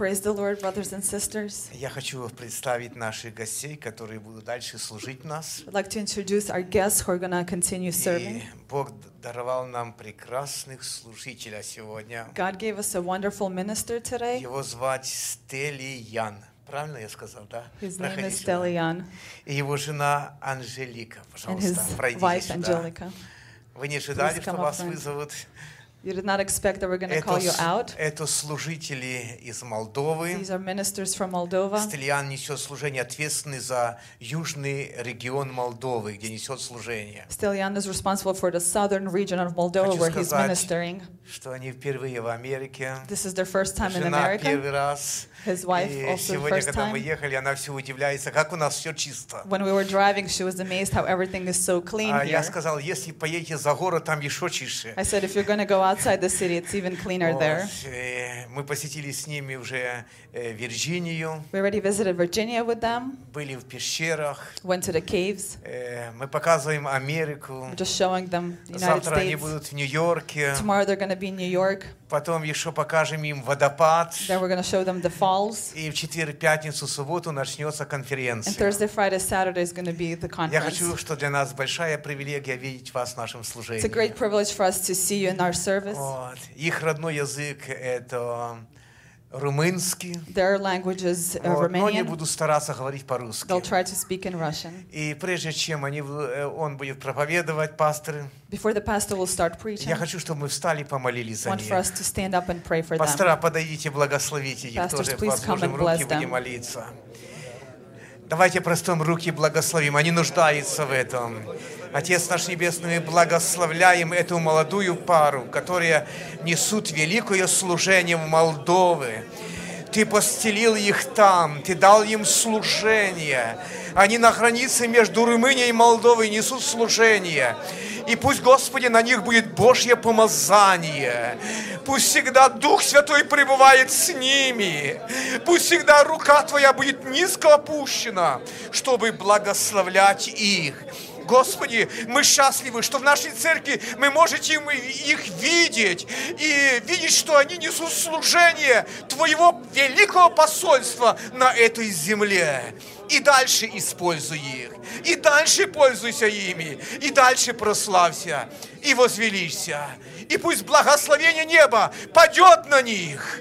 Praise the Lord, brothers and sisters. Я хочу представить наших гостей, которые будут дальше служить нас. I'd like to introduce our guests who are going to continue serving. И Бог даровал нам прекрасных служителя сегодня. God gave us a wonderful minister today. Его звать Стели Ян. Правильно я сказал, да? His name Проходи is сюда. Стелиан И его жена Анжелика. and his Пожалуйста, пройдите wife сюда. Angelica. Вы не ожидали, что вас front. вызовут? You did not expect that we're going to Это, call you с- out. это служители из Молдовы. These are ministers from Moldova. Стельян несет служение, ответственный за южный регион Молдовы, где несет служение. Stelian is responsible for the southern region of Moldova Хочу where he's сказать, ministering. что они впервые в Америке. This is their first time in Жена America. первый раз. His wife И also сегодня, first когда мы time. ехали, она все удивляется, как у нас все чисто. When we were driving, she was amazed how everything is so clean А я here. сказал, если поедете за город, там еще чище. I said, if you're going to go outside the city, it's even cleaner there. Вот, э, Мы посетили с ними уже э, Вирджинию, We already visited Virginia with them, были в пещерах. went to the caves. Э, Мы показываем Америку. We're just showing them the United Завтра они States. будут в Нью-Йорке. Tomorrow they're going to be in New York. Потом еще покажем им водопад. Then we're going to show them the falls. И в четверг, пятницу, субботу начнется And конференция. Thursday, Friday, Saturday is going to be the Я conference. хочу, что для нас большая привилегия видеть вас в нашем It's a служении. great privilege for us to see you in our service. Вот. Их родной язык это румынский. Their language is uh, Вот. Но не Romanian. буду стараться говорить по-русски. They'll try to speak in Russian. И прежде чем они, в- э, он будет проповедовать, пастор, Before the pastor will start preaching, я I хочу, чтобы мы встали и помолились за want for них. us to stand up and pray for them. Пастора, подойдите, благословите их Pastors, тоже. please come Возложим and bless руки, будем them. молиться. Давайте простом руки благословим. Они нуждаются в этом. Отец наш Небесный, мы благословляем эту молодую пару, которые несут великое служение в Молдове. Ты постелил их там, Ты дал им служение. Они на границе между Румынией и Молдовой несут служение. И пусть, Господи, на них будет Божье помазание. Пусть всегда Дух Святой пребывает с ними. Пусть всегда рука Твоя будет низко опущена, чтобы благословлять их. Господи, мы счастливы, что в нашей церкви мы можете их видеть и видеть, что они несут служение Твоего великого посольства на этой земле. И дальше используй их, и дальше пользуйся ими, и дальше прославься, и возвеличься. И пусть благословение неба падет на них.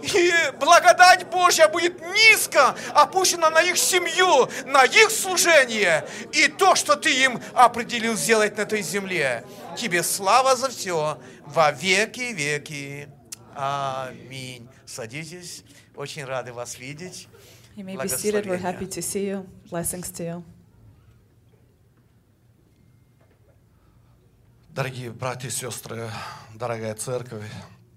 И благодать Божья будет низко опущена на их семью, на их служение и то, что Ты им определил сделать на этой земле. Тебе слава за все во веки веки. Аминь. Садитесь. Очень рады вас видеть. You may be seated. We're happy to see you. Blessings to you. Дорогие братья и сестры, дорогая церковь,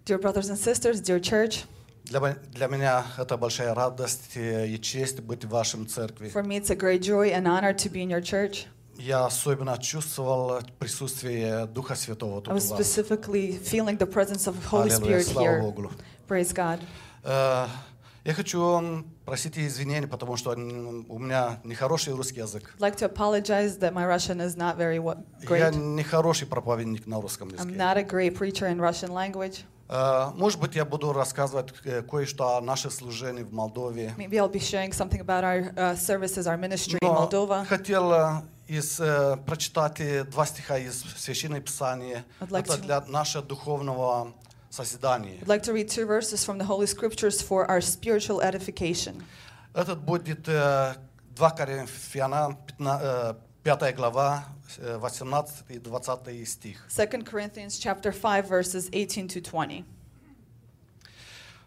Dear brothers and sisters, dear church, для, для меня это большая радость э, и честь быть в вашем церкви. for me it's a great joy and honor to be in your church. Я особенно чувствовал присутствие Духа Святого I тут was у вас. specifically feeling the presence of Holy Spirit here. Praise God. Я хочу просить извинения, потому что у меня нехороший русский язык. Like to apologize that my Russian is not very wa- Я great. нехороший проповедник на русском I'm языке. not a great preacher in Russian language. Э, Может быть, я буду рассказывать э, кое-что о нашем служении в Молдове. Maybe I'll be sharing something about our uh, services, our ministry in Но Moldova. хотел из, э, прочитать э, два стиха из Священного Писания. Like Это to- для нашего духовного созидания. I'd like to read two verses from the Holy Scriptures for our spiritual edification. Этот будет э, 2 Коринфянам, 5 глава, э, 18 и 20 стих. 2 Corinthians chapter 5 verses 18 to 20.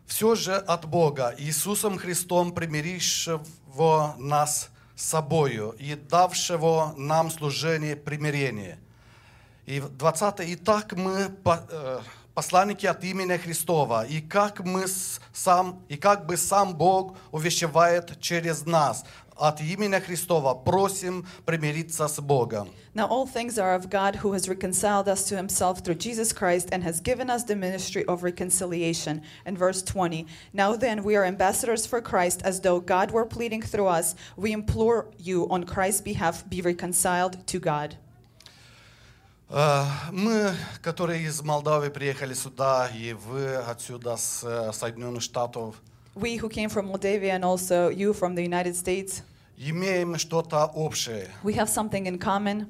Все же от Бога, Иисусом Христом, примирившего нас с собою и давшего нам служение примирения. И 20. «Итак мы по- э, посланники от имени Христова, и как, мы с- сам, и как бы сам Бог увещевает через нас от имени Христова, просим примириться с Богом». Now all things are of God who has reconciled us to himself through Jesus Christ and has given us the ministry of reconciliation. And verse 20 Now then, we are ambassadors for Christ, as though God were pleading through us. We implore you on Christ's behalf, be reconciled to God. Э, Мы, которые из Молдавии приехали сюда, и вы отсюда, с э, Соединенных Штатов, We who came from Moldavia and also you from the United States, имеем что-то общее. we have something in common.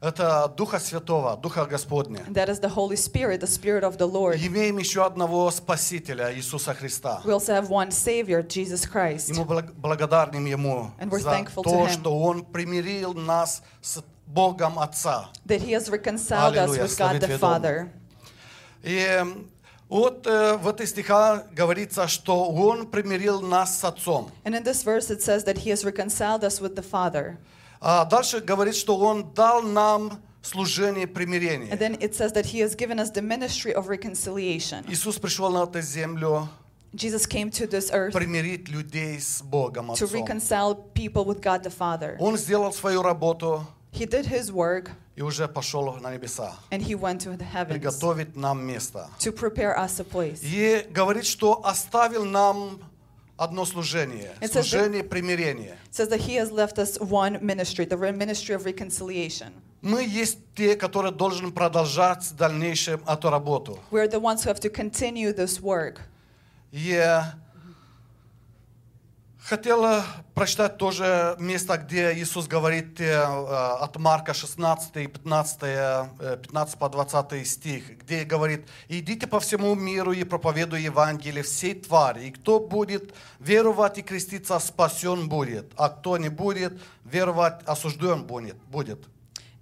Это Духа Святого, Духа Господня. That is the Holy Spirit, the Spirit of the Lord. Имеем еще одного Спасителя, Иисуса Христа. We also have one Savior, Jesus Christ. Ему благ- благодарным Ему And we're за thankful to то, Him. что Он примирил нас с Богом Отца. That He has reconciled us Аллилуйя, with God славить the Твой дом. Father. И эм, вот э, в этой стиха говорится, что Он примирил нас с Отцом. And in this verse it says that He has reconciled us with the Father. А дальше говорит, что Он дал нам служение примирения. And then it says that He has given us the ministry of reconciliation. Иисус пришел на эту землю Jesus came to this earth примирить людей с Богом to Отцом. reconcile people with God the Father. Он сделал свою работу He did His work и уже пошел на небеса. and He went to the heavens Приготовить нам место. to prepare us a place. И говорит, что оставил нам одно служение. It says that- Служение примирения. It says that He has left us one ministry, the re- ministry of reconciliation. Мы есть те, которые должны продолжать в дальнейшем эту работу. We are the ones who have to continue this work. И Хотела прочитать тоже место, где Иисус говорит э, э, от Марка 16, и 15, э, 15 по 20 стих, где говорит, «Идите по всему миру и проповедуй Евангелие всей твари, и кто будет веровать и креститься, спасен будет, а кто не будет веровать, осужден будет».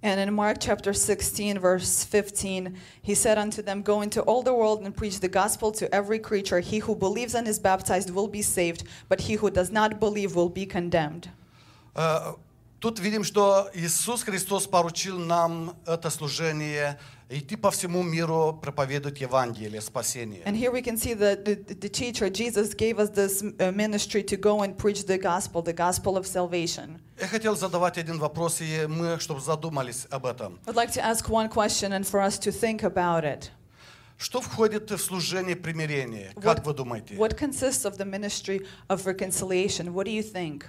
будет». And in Mark chapter 16, verse 15, he said unto them, Go into all the world and preach the gospel to every creature. He who believes and is baptized will be saved, but he who does not believe will be condemned. Э, Тут видим, что Иисус Христос поручил нам это служение идти по всему миру проповедовать Евангелие, спасение. And here we can see that the, the teacher, Jesus, gave us this uh, ministry to go and preach the gospel, the gospel of salvation. Я хотел задавать один вопрос, и мы, чтобы задумались об этом. I'd like to ask one question and for us to think about it. Что входит в служение примирения? Как вы думаете? what consists of the ministry of reconciliation? What do you think?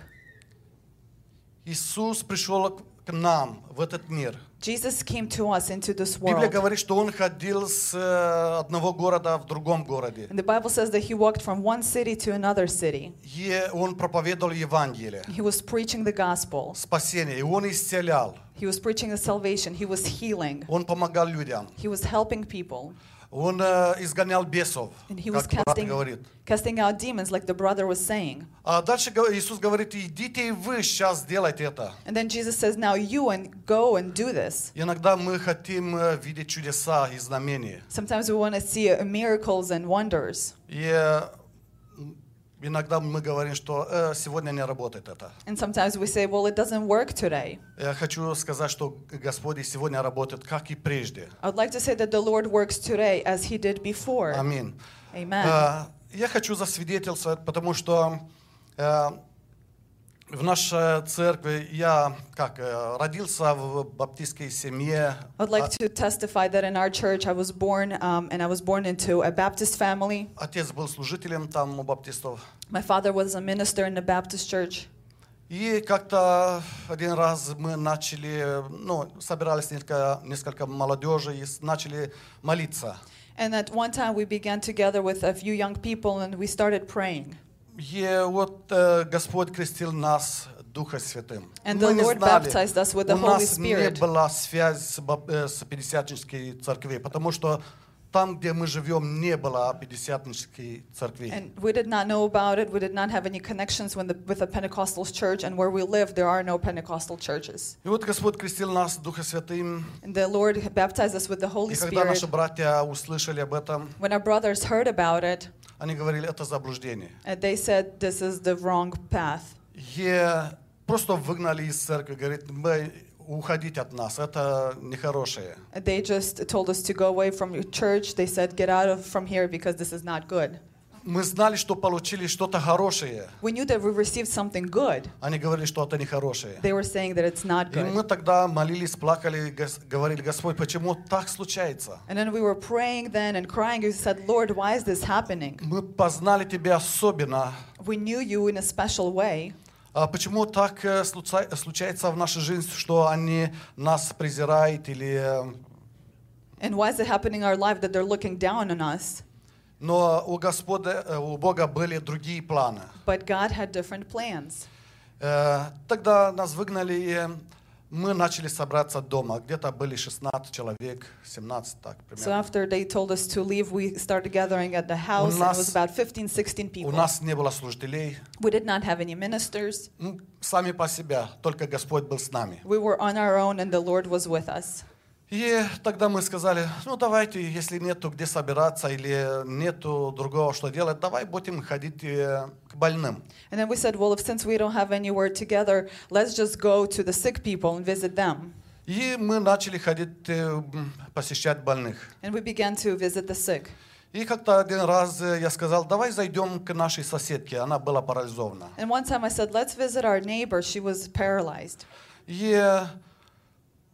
Иисус пришел к- к нам в этот мир. Jesus came to us into this Библия world. говорит, что Он ходил с э, одного города в другом городе. And the Bible says that he walked from one city to another city. И Он проповедовал Евангелие, He was preaching the gospel. спасение. И Он исцелял. He was preaching the salvation. He was healing. Он помогал людям. He was helping people. Он э, изгонял бесов, And he was как брат casting, говорит. casting out demons, like the brother was saying. А дальше го- Иисус говорит, идите и вы сейчас сделайте это. And then Jesus says, Now you and go and do this. Иногда мы хотим э, видеть чудеса и знамения. Sometimes we want to see uh, miracles and wonders. И э, м, Иногда мы говорим, что «Э, сегодня не работает это. And sometimes we say, Well, it doesn't work today. Я хочу сказать, что Господь и сегодня работает, как и прежде. I'd like to say that the Lord works today as he did before. Аминь. Amen. Э, Я хочу засвидетельствовать, потому что э, в нашей церкви я как э, родился в баптистской семье. I'd like to testify that in our church I was born, um, and I was born into a Baptist family. Отец был служителем там у баптистов. My father was a minister in the Baptist church. И как-то один раз мы начали, ну, собирались несколько, несколько молодежи и с- начали молиться. And at one time we began together with a few young people and we started praying. И вот Господь крестил нас Духом Святым. And the Lord baptized us with the у Holy нас не Spirit. была связь с, э, с Пятидесятнической церкви, потому что там, где мы живем, не было Пятидесятнической церкви. And we did not know about it. We did not have any connections with the, with the Pentecostal church. And where we live, there are no Pentecostal churches. И вот Господь крестил нас Духом Святым. And the Lord baptized us with the Holy И когда Spirit. наши братья услышали об этом, When our brothers heard about it, они говорили, это заблуждение. and they said this is the wrong path. И просто выгнали из церкви, говорит, мы уходить от нас, это нехорошее. They just told us to go away from your church. They said, get out of from here because this is not good. Мы знали, что получили что-то хорошее. We knew that we received something good. Они говорили, что это нехорошее. They were saying that it's not И мы good. тогда молились, плакали, говорили, Господь, почему так случается? And then we were praying then and crying. We said, Lord, why is this happening? Мы познали Тебя особенно. We knew you in a special way. А почему так э, случается в нашей жизни, что они нас презирают или э, And why is it happening in our life that they're looking down on us? Но у Господа, э, у Бога были другие планы. But God had different plans. Тогда нас выгнали, и мы начали собраться дома. Где-то были 16 человек, 17 так So примерно. after they told us to leave, we started gathering at the house, and it нас- was about 15, 16 У people. нас не было служителей. We did not have any ministers. Ну, Сами по себе, только Господь был с нами. We were on our own, and the Lord was with us. И тогда мы сказали, ну давайте, если нету где собираться или нету другого что делать, давай будем ходить э, к больным. And then we said, well, if since we don't have anywhere together, let's just go to the sick people and visit them. И мы начали ходить, э, посещать больных. And we began to visit the sick. И как-то один раз э, я сказал, давай зайдем к нашей соседке, она была парализована. And one time I said, let's visit our neighbor. She was paralyzed. И э,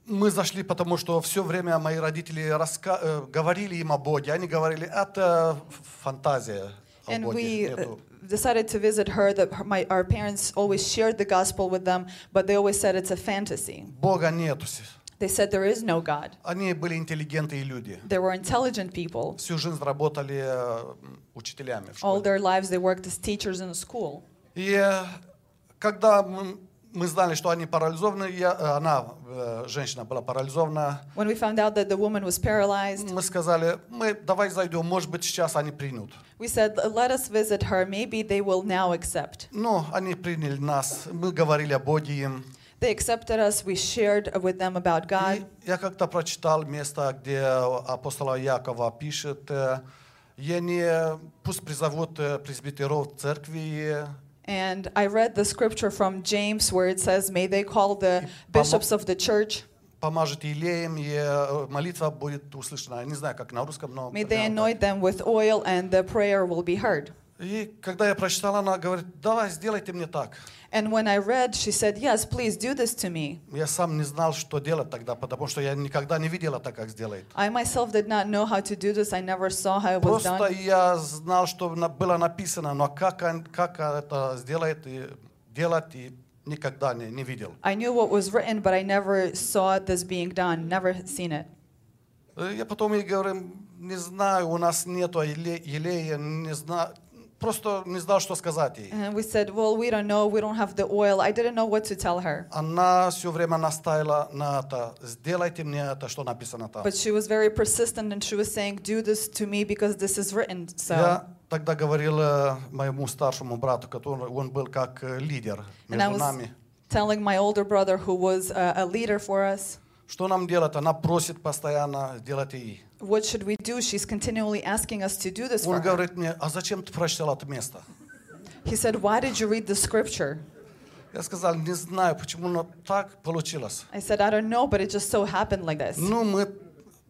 мы зашли, потому что все время мои родители раска- э, говорили им о Боге. Они говорили, это фантазия о And Боге. we uh, нету». decided to visit her. That her, my, our parents always shared the gospel with them, but they always said it's a fantasy. Бога нету. They said there is no God. Они были интеллигентные люди. They were intelligent people. Всю жизнь работали э, учителями в All школе. their lives they worked as teachers in a school. И э, когда мы, знали, что они парализованы, я, э, она, э, женщина, была парализована, When we found out that the woman was paralyzed, мы сказали, мы давай зайдем, может быть, сейчас они примут. we said, let us visit her. Maybe they will now accept. Но они приняли нас, мы говорили о Боге им. They accepted us. We shared with them about God. И я как-то прочитал место, где апостола Якова пишет, э, «Я не, пусть призовут э, пресбитеров церкви, And I read the scripture from James where it says, May they call the bishops of the church, помажет елеем, и э, молитва будет услышана». Я не знаю, как на русском, но... may they примерно так. anoint them with oil, and the prayer will be heard. И когда я прочитал, она говорит, давай, сделайте мне так. And when I read, she said, Yes, please do this to me. Я сам не знал, что делать тогда, потому что я никогда не видела так, как сделает. I myself did not know how to do this. I never saw how it was Просто done. я знал, что было написано, но как, как это сделает и делать, и никогда не, не видел. I knew what was written, but I never saw this being done, never seen it. Э, Я потом ей говорю, не знаю, у нас нету еле- елея, не знаю, просто не знал, что сказать ей. And we said, Well, we don't know. We don't have the oil. I didn't know what to tell her. Она все время настаивала на это, сделайте мне это, что написано там. But she was very persistent and she was saying, Do this to me because this is written. So. Я тогда говорил э, моему старшему брату, который он был как э, лидер And I между was нами. telling my older brother, who was a, a leader for us, Что нам делать? Она просит постоянно, сделать ей. what should we do? She's continually asking us to do this for Он her. говорит мне, а зачем ты прочитал это место? He said, Why did you read the scripture? Я сказал, не знаю, почему, но так получилось. I said, I don't know, but it just so happened like this. Ну, мы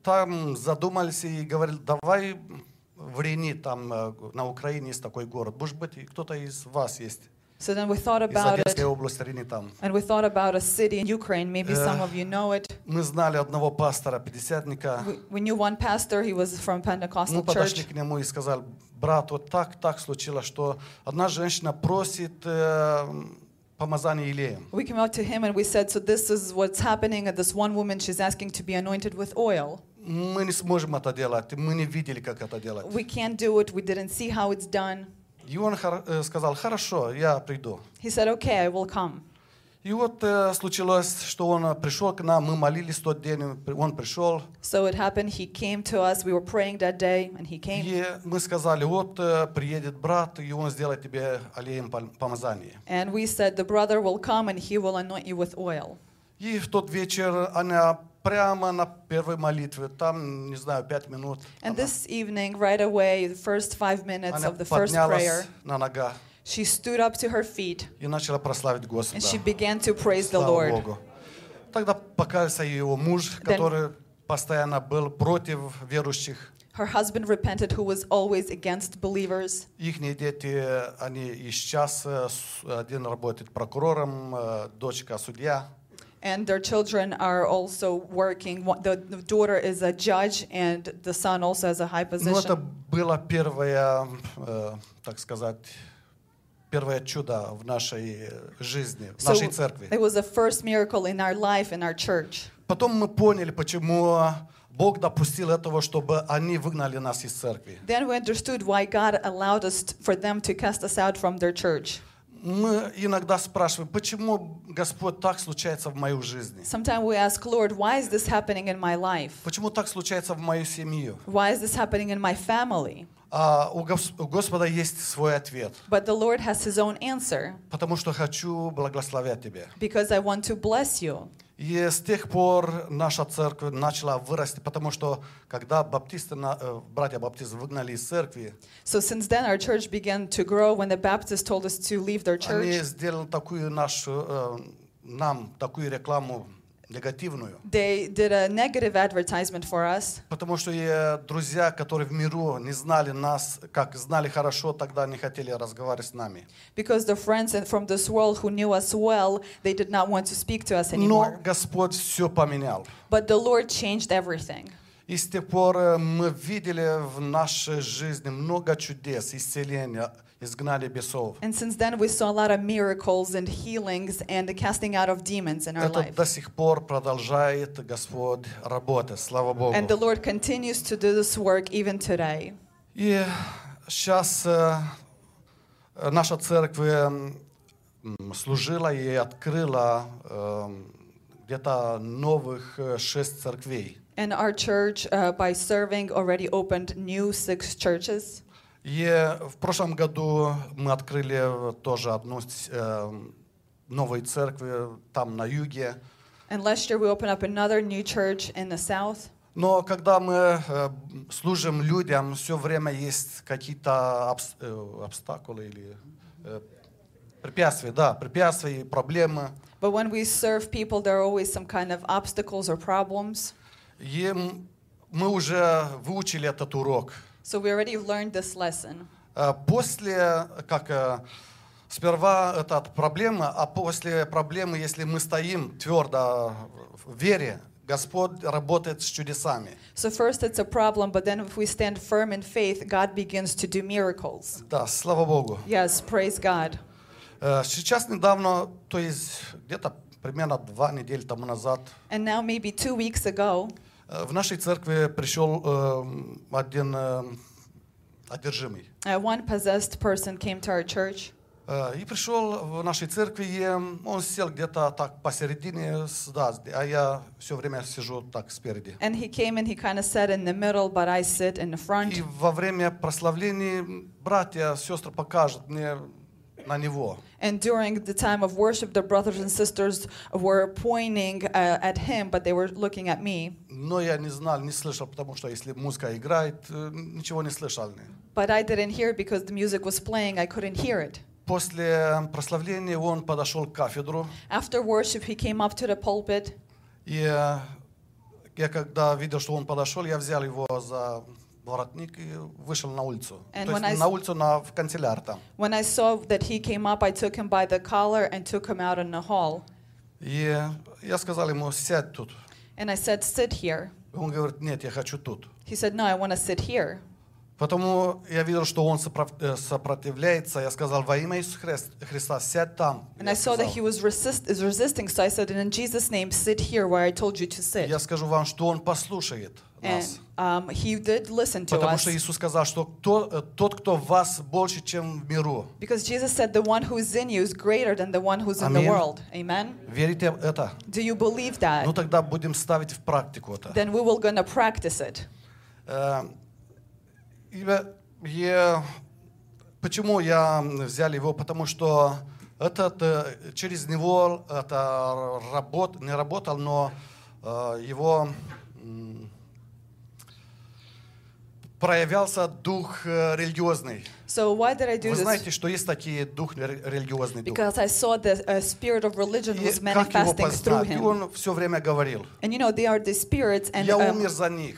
там задумались и говорили, давай в Рени, там э, на Украине есть такой город. Может быть, кто-то из вас есть. So then we thought Из about Одесской it, области Рени там. and we thought about a city in Ukraine. Maybe some of you know it. Мы знали одного пастора, пятидесятника. We, we knew one pastor, he was from Мы Pentecostal подошли church. к нему и сказали, брат, вот так, так случилось, что одна женщина просит э, помазание елеем. We came out to him and we said, So this is what's happening. And this one woman, she's asking to be anointed with oil. Мы не сможем это делать, мы не видели, как это делать. We can't do it. We didn't see how it's done. И он э, сказал, хорошо, я приду. He said, Okay, I will come. И вот э, случилось, что он э, пришел к нам, мы молились тот день, он пришел, So it happened. He came to us. We were praying that day, and he came. и мы сказали, вот э, приедет брат, и он сделает тебе аллеем пом- помазание. And we said, The brother will come and he will anoint you with oil. И в тот вечер она прямо на первой молитве, там, не знаю, пять минут, And она, this evening, right away, the first five minutes of the first prayer, на нога she stood up to her feet и начала прославить and Господа. she began to praise the Lord. Богу. Тогда покаялся его муж, который постоянно был против верующих. Her husband repented, who was always against believers. Их дети, они и сейчас, э, один работает прокурором, э, дочка судья. And their children are also working. One- The, the daughter is a judge, and the son also has a high Ну, это position. было первое, э, так сказать, первое чудо в нашей э, жизни, в So нашей церкви. it was the first miracle in our life, in our church. Потом мы поняли, почему Бог допустил этого, чтобы они выгнали нас из церкви. Then we understood why God allowed us t- for them to cast us out from their church. Мы иногда спрашиваем, почему Господь так случается в моей жизни? Sometimes we ask, Lord, why is this happening in my life? Почему так случается в мою семью? Why is this happening in my family? А у Гос- у Господа есть свой ответ. But the Lord has His own answer Потому что хочу благословять тебя. because I want to bless you. И с тех пор наша церковь начала вырасти, потому что когда баптисты, э, братья баптисты выгнали из церкви, So since then, our church began to grow when the Baptists told us to leave their они church. сделали такую нашу, э, нам такую рекламу негативную. They did a negative advertisement for us Потому что и друзья, которые в миру не знали нас, как знали хорошо, тогда не хотели разговаривать с нами. because the friends from this world who knew us well, they did not want to speak to us Но anymore. Господь все поменял. But the Lord changed everything. И с тех пор э, мы видели в нашей жизни много чудес, исцеления, изгнания бесов. And since then, we saw a lot of miracles and healings and the casting out of demons in our Это life. до сих пор продолжает Господь работать, слава Богу. And the Lord continues to do this work even today. И сейчас э, наша церковь э, м, служила и открыла э, где-то новых э, шесть церквей. And our church, uh, by serving, already opened new six churches. И в прошлом году мы открыли тоже одну э, новую церковь там на юге. And last year, we opened up another new church in the south. Но когда мы э, служим людям, все время есть какие-то обс- э, обстакулы или э, препятствия, да, препятствия и проблемы. But when we serve people, there are always some kind of obstacles or problems. И мы уже выучили этот урок. So we already learned this lesson. Э, После, как э, сперва это проблема, а после проблемы, если мы стоим твердо в вере, Господь работает с чудесами. So first it's a problem, but then if we stand firm in faith, God begins to do miracles. Да, слава Богу. Yes, praise God. Э, Сейчас недавно, то есть где-то примерно два недели тому назад, And now maybe two weeks ago, э, В нашей церкви пришел э, один э, одержимый. uh, one possessed person came to our church. Э, И пришел в нашей церкви, и он сел где-то так посередине, да, а я все время сижу так спереди. And he came and he kind of sat in the middle, but I sit in the front. И во время прославления братья, сестры покажут мне на него. And during the time of worship, the brothers and sisters were pointing uh, at him, but they were looking at me. Но я не знал, не слышал, потому что если музыка играет, э, ничего не слышал. But I didn't hear it because the music was playing. I couldn't hear it. После прославления он подошел к кафедру, After worship, he came up to the pulpit. и э, я когда видел, что он подошел, я взял его за воротник и вышел на улицу. And То есть I на улицу, на, в канцеляр там. When I saw that he came up, I took him by the collar and took him out in the hall. И я сказал ему, сядь тут. And I said, Sit here. Он говорит, нет, я хочу тут. He said, No, I want to sit here. Потому я видел, что он э, сопротивляется. Я сказал, во имя Иисуса Христ- Христа, сядь там. And Я I saw that he was resist- is resisting, so I said, In Jesus' name, sit here where I told you to sit. Я скажу вам, что он послушает And um, he did listen to Потому us. что Иисус сказал, что кто, э, тот, кто в вас больше, чем в миру. Because Jesus said, The one who is in you is greater than the one who's in the world. Amen? Верите это? Do you believe that? Ну тогда будем ставить в практику это. Then we will gonna practice it. Э, я- почему я взял его? Потому что этот, э, через него это работ, не работал, но его проявлялся дух э, религиозный. So why did I do Вы this? знаете, что есть такие дух ре- религиозный дух. Because I saw the uh, spirit of religion И was как его manifesting through познать? И him. он все время говорил, And you know, they are the spirits. And я um, умер за них.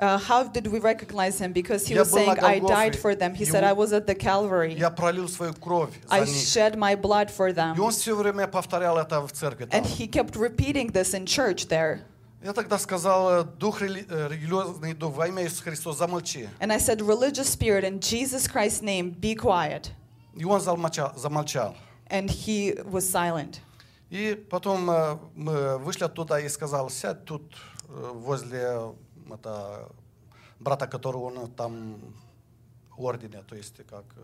uh, how did we recognize him? Because he Я was был на saying, I died Голгофе. for them. He Его- said, I was at the Calvary. Я пролил свою кровь за I них. shed my blood for И them. он все время повторял это в церкви. там. And he kept repeating this in church there. Я тогда сказал, э, дух рели- э, религиозный дух, во имя Иисуса Христа, замолчи. And I said, religious spirit, in Jesus Christ's name, be quiet. И он замолчал. замолчал. And he was silent. И потом э, мы вышли оттуда и сказал, сядь тут э, возле это брата, которого он там ордене, то есть как э,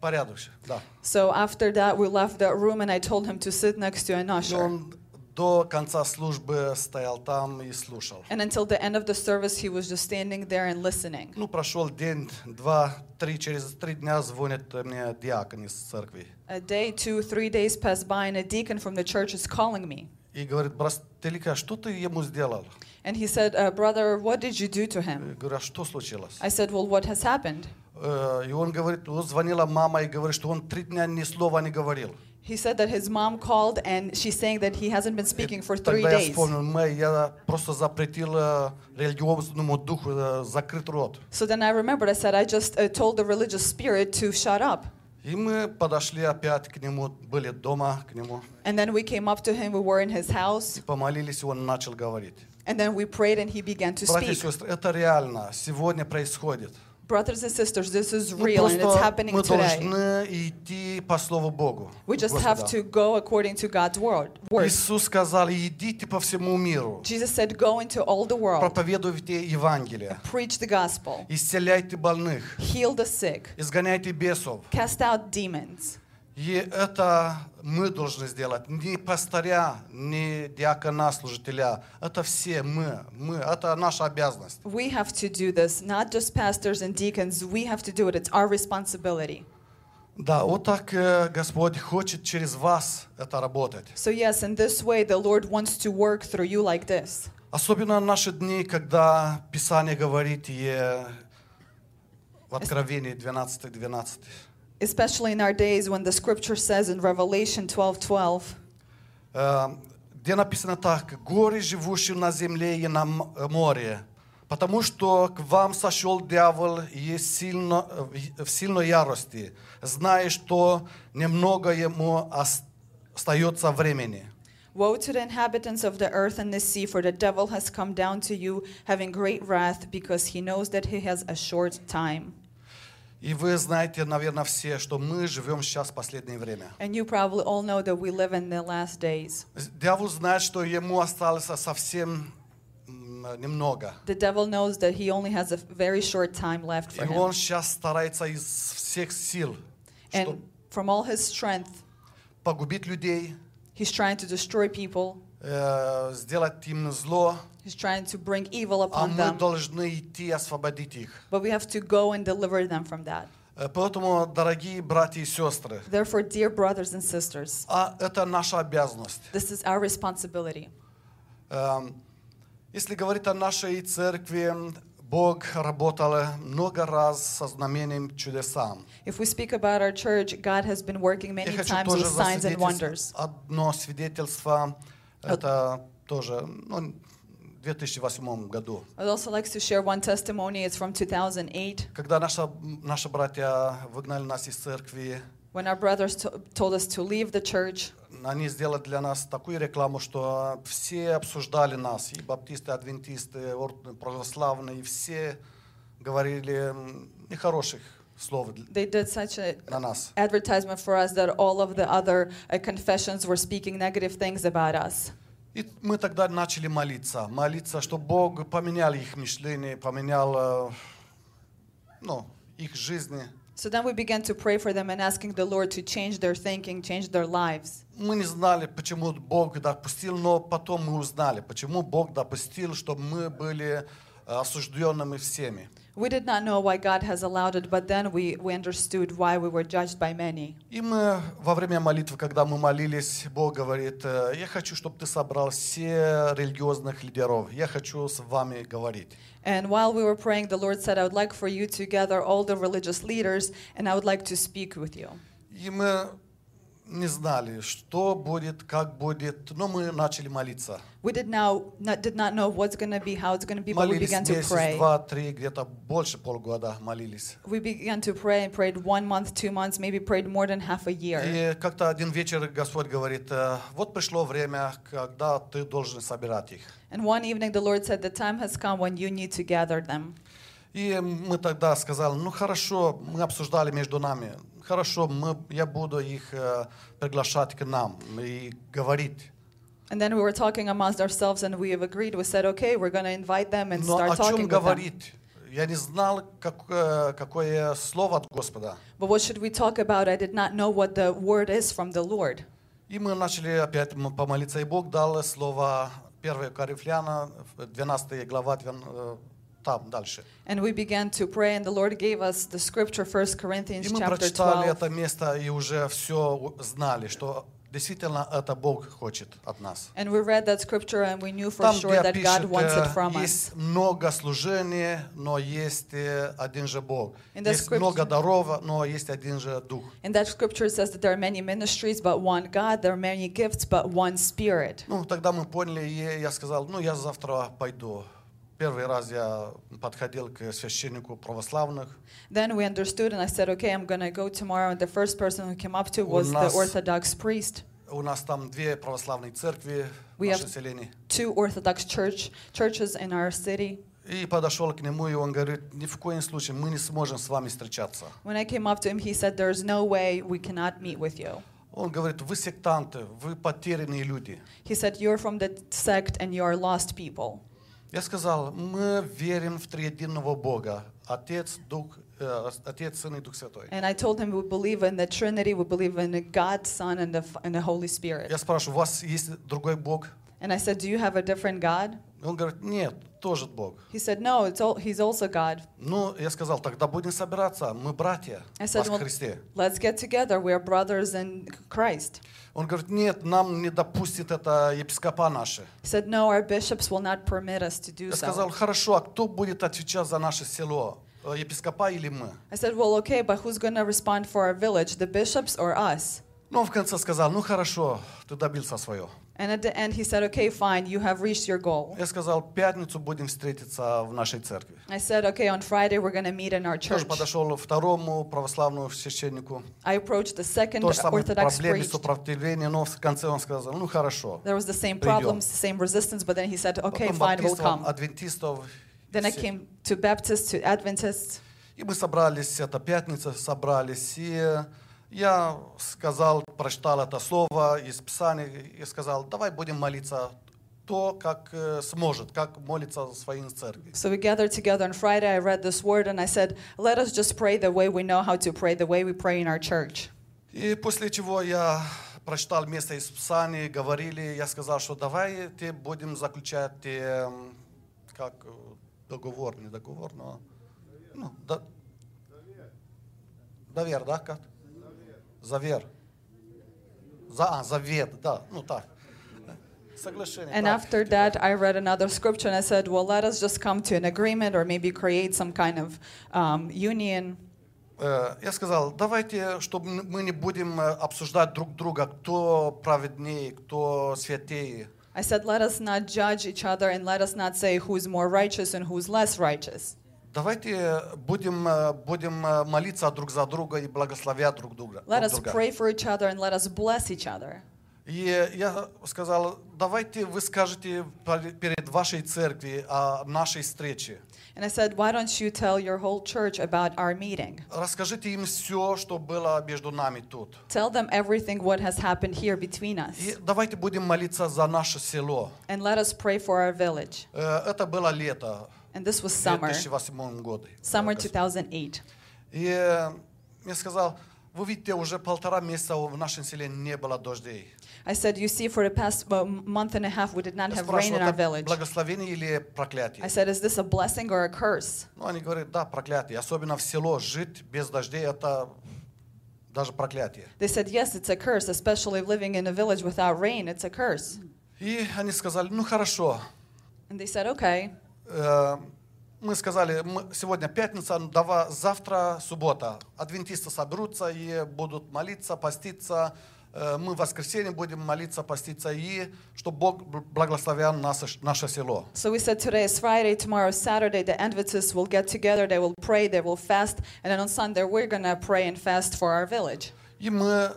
порядочный, да. So after that, we left that room and I told him to sit next to an И usher. он До конца службы стоял там и слушал. And until the end of the service, he was just standing there and listening. Ну, прошел день, два, три, через три дня звонит мне диакон из церкви. A day, two, three days passed by, and a deacon from the church is calling me. И говорит, брат Телика, что ты ему сделал? And he said, uh, Brother, what did you do to him? говорю, а что случилось? I said, Well, what has happened? Э, И он говорит, звонила мама и говорит, что он три дня ни слова не говорил. He said that his mom called and she's saying that he hasn't been speaking for three Тогда я days. вспомнил, мы, я просто запретил э, религиозному духу э, закрыть рот. So then I remembered, I said, I just uh, told the religious spirit to shut up. И мы подошли опять к нему, были дома к нему, And then we came up to him, we were in his и house, помолились, и он начал говорить. and then we prayed and he began to Братья и speak. сестры, это реально, сегодня происходит. Brothers and sisters, this is Мы real and it's просто happening мы today. должны идти по Слову Богу. We just Господа. have to go according to God's word. word. Иисус сказал, идите по всему миру, Jesus said, Go into all the world, проповедуйте Евангелие, preach the gospel, исцеляйте больных, heal the sick, изгоняйте бесов. cast out demons. И это мы должны сделать. Не пастыря, не диакона, служителя. Это все мы. Мы. Это наша обязанность. We have to do this, not just pastors and deacons. We have to do it. It's our responsibility. Да, вот так э, Господь хочет через вас это работать. So, yes, in this way, the Lord wants to work through you like this. Особенно в наши дни, когда Писание говорит и в Откровении 12-12. Especially in our days when the scripture says in Revelation 12 12, Э, где написано так, «Горе, живущие на земле и на м- море, потому что к вам сошел дьявол и сильно, в сильной ярости, зная, что немного ему ос- остается времени». Woe to the inhabitants of the earth and the sea, for the devil has come down to you, having great wrath, because he knows that he has a short time. И вы знаете, наверное, все, что мы живем сейчас в последнее время. And you probably all know that we live in the last days. Дьявол знает, что ему осталось совсем м, немного. The devil knows that he only has a very short time left for И him. он сейчас старается из всех сил, чтобы And from all his strength, погубить людей, he's trying to destroy people, э, сделать им зло, he's trying to bring evil а upon мы them. должны идти освободить их. But we have to go and deliver them from that. Э, Поэтому, дорогие братья и сестры, Therefore, dear brothers and sisters, а это наша обязанность. this is our responsibility. Эм, Если говорить о нашей церкви, Бог работал много раз со знамением чудесам. If we speak about our church, God has been working Я many хочу times тоже with signs and засвидетельствовать wonders. одно свидетельство. Это тоже ну, в 2008 году. I'd also like to share one testimony. It's from 2008 Когда наша, наши братья выгнали нас из церкви, when our brothers to- told us to leave the church. они сделали для нас такую рекламу, что все обсуждали нас, и баптисты, адвентисты, ор- православные, и все говорили м, нехороших слов д- They did such a на нас. advertisement for us that all of the other uh, confessions were speaking negative things about us. И мы тогда начали молиться, молиться, чтобы Бог поменял их мышление, поменял э, ну, их жизни. So then we began to pray for them and asking the Lord to change their thinking, change their lives. Мы не знали, почему Бог допустил, но потом мы узнали, почему Бог допустил, чтобы мы были э, осужденными всеми. We did not know why God has allowed it, but then we, we understood why we were judged by many. И мы во время молитвы, когда мы молились, Бог говорит, э, я хочу, чтобы ты собрал все религиозных лидеров, я хочу с вами говорить. And while we were praying, the Lord said, I would like for you to gather all the religious leaders and I would like to speak with you. И мы не знали, что будет, как будет, но мы начали молиться. We did, now, not, did not know what's going to be, how it's going to be, but we began to pray. два, три, где-то больше полгода молились. We began to pray and prayed one month, two months, maybe prayed more than half a year. И как-то один вечер Господь говорит, э, вот пришло время, когда ты должен собирать их. And one evening the Lord said, The time has come when you need to gather them. И мы тогда сказали, ну хорошо, мы обсуждали между нами, хорошо, мы, я буду их э, приглашать к нам и говорить. And then we were talking amongst ourselves and we have agreed. We said, okay, we're going to invite them and Но о start talking чем them. говорить? Я не знал, как- э, какое слово от Господа. But what should we talk about? I did not know what the word is from the Lord. И мы начали опять помолиться, и Бог дал слово 1 Коринфяна, 12 глава, 12, э, там дальше. And we began to pray, and the Lord gave us the scripture, 1 Corinthians И мы chapter прочитали 12. это место и уже все знали, что действительно это Бог хочет от нас. And we read that scripture, and we knew for Там, sure где that God пишет, wants it э, from us. есть много служений, но есть э, один же Бог. In the Есть scripture- много даров, но есть один же Дух. In that scripture, it says that there are many ministries, but one God. There are many gifts, but one Spirit. Ну, тогда мы поняли, и я сказал, ну, я завтра пойду. Первый раз я подходил к священнику православных. Then we understood, and I said, okay, I'm going to go tomorrow. And the first person who came up to was the нас- Orthodox priest. У нас там две православные церкви в We нашем have- селении. Two Orthodox church churches in our city. И подошел к нему, и он говорит, ни в коем случае мы не сможем с вами встречаться. When I came up to him, he said, There's no way we cannot meet with you. Он говорит, вы сектанты, вы потерянные люди. He said, You're from the sect and you are lost people. Я сказал, мы верим в триединого Бога, Отец, Дух, э, Отец, Сын и Дух Святой. And I told him we believe in the Trinity, we believe in God, Son, and the, and the Holy Spirit. Я спрашиваю, у вас есть другой Бог? And I said, Do you have a different God? Он говорит, нет, тоже Бог. He said, No, it's all, he's also God. Ну, я сказал, тогда будем собираться, мы братья I said, во well, Христе. let's get together. We are brothers in Christ. Он говорит, нет, нам не допустит это епископа наши. He said, No, our bishops will not permit us to do Я сказал, so. хорошо, а кто будет отвечать за наше село? Э, Епископа или мы? I said, Well, okay, but who's going to respond for our village, the bishops or us? Ну, он в конце сказал, ну хорошо, ты добился свое. And at the end, he said, Okay, fine, you have reached your goal. Я сказал, в пятницу будем встретиться в нашей церкви. I said, Okay, on Friday, we're going to meet in our Тоже church. подошел второму православному священнику. I approached the second То же самое Orthodox проблемы priest. сопротивления, но в конце он сказал, ну хорошо. There was the same Придем. problems, the same resistance, but then he said, Okay, Потом fine, we'll баптистов, come. адвентистов. Then I все. came to Baptists, to Adventists. И мы собрались, это пятница, собрались, и я сказал, прочитал это слово из Писания, и сказал, давай будем молиться то, как э, сможет, как молится за свои церкви. So we gathered together on Friday. I read this word and I said, Let us just pray the way we know how to pray, the way we pray in our church. И после чего я прочитал место из Писания, говорили, я сказал, что давайте будем заключать, э, как э, договор, не договор, но ну, да, довер, да, как? Завер. За, а, завет, да, ну так. Соглашение. And так, after типа. that, I read another scripture and I said, Well, let us just come to an agreement or maybe create some kind of um, union. Э, Я сказал, давайте, чтобы н- мы не будем э, обсуждать друг друга, кто праведнее, кто святее. I said, Let us not judge each other and let us not say who's more righteous and who's less righteous. Давайте будем, э, будем э, молиться друг за друга и благословять друг друга. Let us pray for each other and let us bless each other. И я сказал, давайте вы скажете пер- перед вашей церкви о нашей встрече. And I said, Why don't you tell your whole church about our meeting? Расскажите им все, что было между нами тут. Tell them everything what has happened here between us. И давайте будем молиться за наше село. And let us pray for our village. Э, Это было лето And this was в summer, 2008 году. summer Э, 2008. И э, я сказал, вы видите, уже полтора месяца в нашем селе не было дождей. I said, You see, for the past well, month and a half, we did not Я have rain спрашиваю, in our это village. благословение или проклятие? I said, Is this a blessing or a curse? Ну, они говорят, да, проклятие. Особенно в село жить без дождей, это даже проклятие. They said, Yes, it's a curse, especially living in a village without rain. It's a curse. И они сказали, ну хорошо. And they said, Okay. Э, Мы сказали, сегодня пятница, ну, давай завтра суббота. Адвентисты соберутся и будут молиться, поститься. Э, Мы в воскресенье будем молиться, поститься, и чтобы Бог бл- благословил наше, наше село. So we said, Today is Friday, tomorrow is Saturday. The Adventists will get together, they will pray, they will fast. And then on Sunday, we're to pray and fast for our village. И мы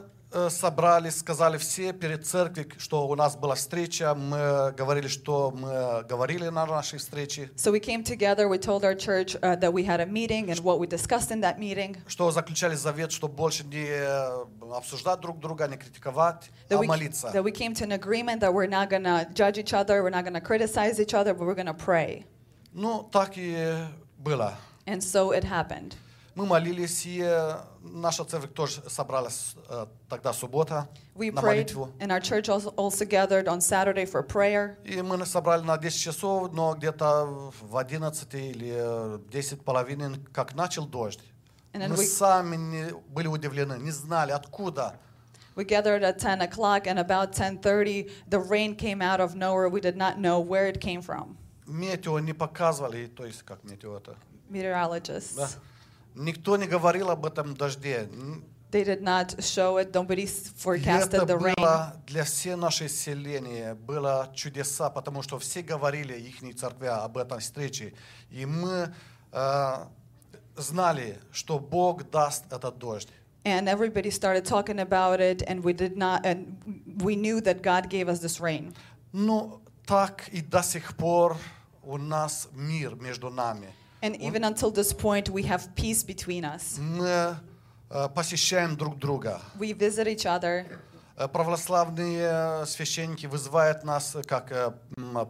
собрались, сказали все перед церковью, что у нас была встреча, мы говорили, что мы говорили на нашей встрече, So we came together, we told our church uh, that we had a meeting and what we discussed in that meeting. что заключали завет, что больше не э, обсуждать друг друга, не критиковать, That а we, молиться. that we came to an agreement that we're not to judge each other, we're not to criticize each other, but we're to pray. Ну, так и было. And so it happened. Мы молились, и э, наша церковь тоже собралась э, тогда суббота We на prayed, молитву. and our church also, also gathered on Saturday for prayer. И мы собрали на 10 часов, но где-то в 11 или э, 10 половине, как начал дождь, мы we- сами не- были удивлены, не знали, откуда. We gathered at 10 o'clock, and about 10:30, the rain came out of nowhere. We did not know where it came from. Метео не показывали, то есть как метео это. Meteorologists. да. Никто не говорил об этом дожде. They did not show it. Nobody forecasted the rain. было для всей нашей селения, было чудеса, потому что все говорили, их церквя, об этом встрече. И мы э, знали, что Бог даст этот дождь. And everybody started talking about it, and we did not, and we knew that God gave us this rain. Ну, так и до сих пор у нас мир между нами. And even until this point, we have peace between us. Мы э, посещаем друг друга. We visit each other. Э, Православные священники вызывают нас, э, как э,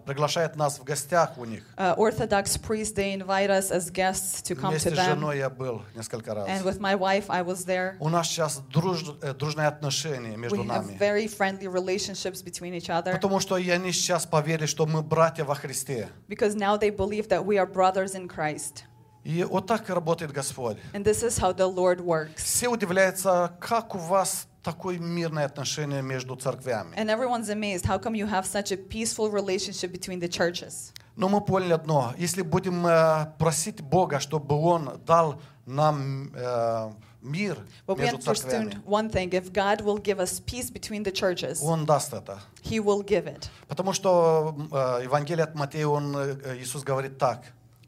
приглашают нас в гостях у них. Uh, Orthodox priests, they invite us as guests to come Вместе to с them. женой я был несколько раз. And with my wife, I was there. У нас сейчас друж- э, дружные отношения между We have нами. very friendly relationships between each other Потому что они сейчас поверили, что мы братья во Христе. because now they believe that we are brothers in Christ. И вот так работает Господь. And this is how the Lord works. Все удивляются, как у вас такое мирное отношение между церквями. And everyone's amazed. How come you have such a peaceful relationship between the churches? Но мы поняли одно. Если будем э, просить Бога, чтобы Он дал нам э, мир But между церквями, one thing if God will give us peace between the churches, Он даст это. He will give it. Потому что э, Евангелие от Матея, он, э, Иисус говорит так.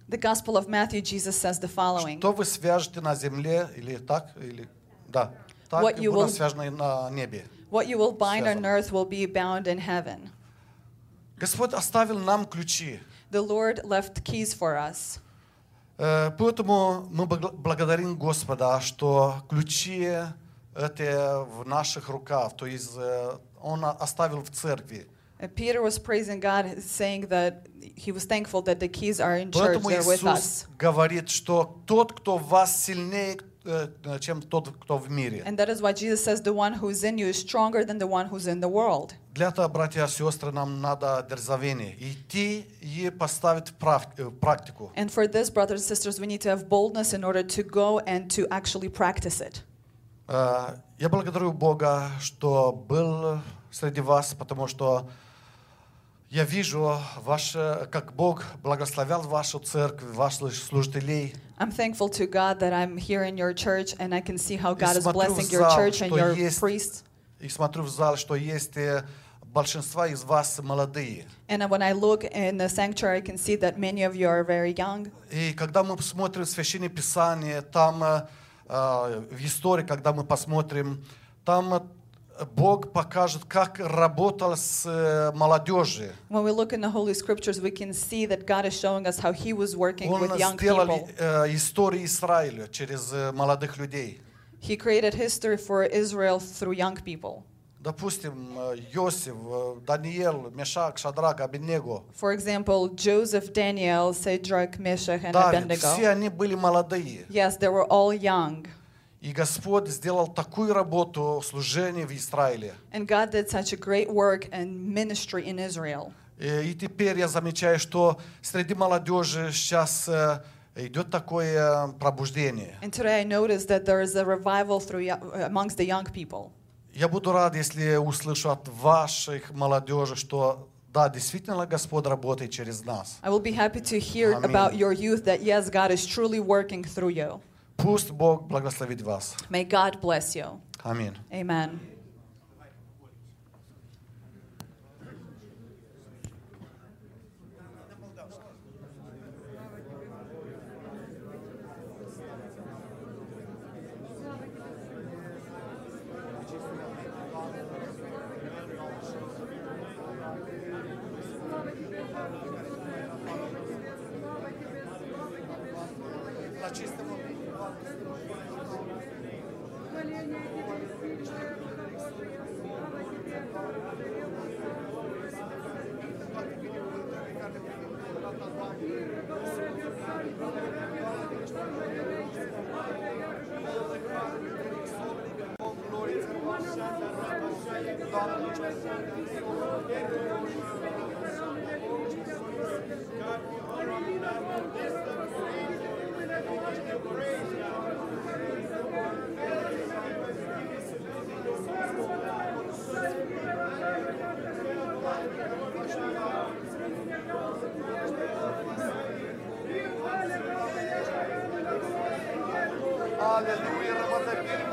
The Gospel of Matthew, Jesus says the following Что вы свяжете на земле, или так, или... Да, так What you будет will- связано и на небе. What you will bind on Связано. earth will be bound in heaven. Господь оставил нам ключи. The Lord left keys for us. Э, Поэтому мы бл- благодарим Господа, что ключи это в наших руках, то есть э, Он о- оставил в церкви. And Peter was praising God, saying that he was thankful that the keys are in church, Поэтому they're with us. Иисус говорит, что тот, кто в вас сильнее, э, чем тот, кто в мире. And that is why Jesus says the one who's in you is stronger than the one who's in the world. Для этого, братья и сестры, нам надо дерзновение. Идти и поставить в прав- э, в практику. And for this, brothers and sisters, we need to have boldness in order to go and to actually practice it. Э, Я благодарю Бога, что был среди вас, потому что я вижу, ваше, как Бог благословял вашу церковь, ваших служителей. I'm thankful to God that I'm here in your church and I can see how God is blessing your church and your priests. И смотрю в зал, что есть э, большинство из вас молодые. And when I look in the sanctuary, I can see that many of you are very young. И когда мы смотрим Священное Писание, там э, э, в истории, когда мы посмотрим, там Бог покажет, как работал с э, молодежью. When we look in the Holy Scriptures, we can see that God is showing us how He was working Он with young сделал people. э, историю Израиля через э, молодых людей. He created history for Israel through young people. Допустим, э, Иосиф, э, Даниил, Мешак, Шадрак, Абедnego. For example, Joseph, Daniel, Shadrach, Meshach, and Да, ведь Abednego. все они были молодые. Yes, they were all young. И Господь сделал такую работу служения в Израиле. And God did such a great work and ministry in Israel. Э, И теперь я замечаю, что среди молодежи сейчас э, идет такое пробуждение. And today I noticed that there is a revival through amongst the young people. Я буду рад, если услышу от ваших молодежи, что да, действительно Господь работает через нас. I will be happy to hear Amen. about your youth that yes, God is truly working through you. Пусть Бог благословит вас. May God bless you. Аминь. Amen. Hallelujah, Rabbah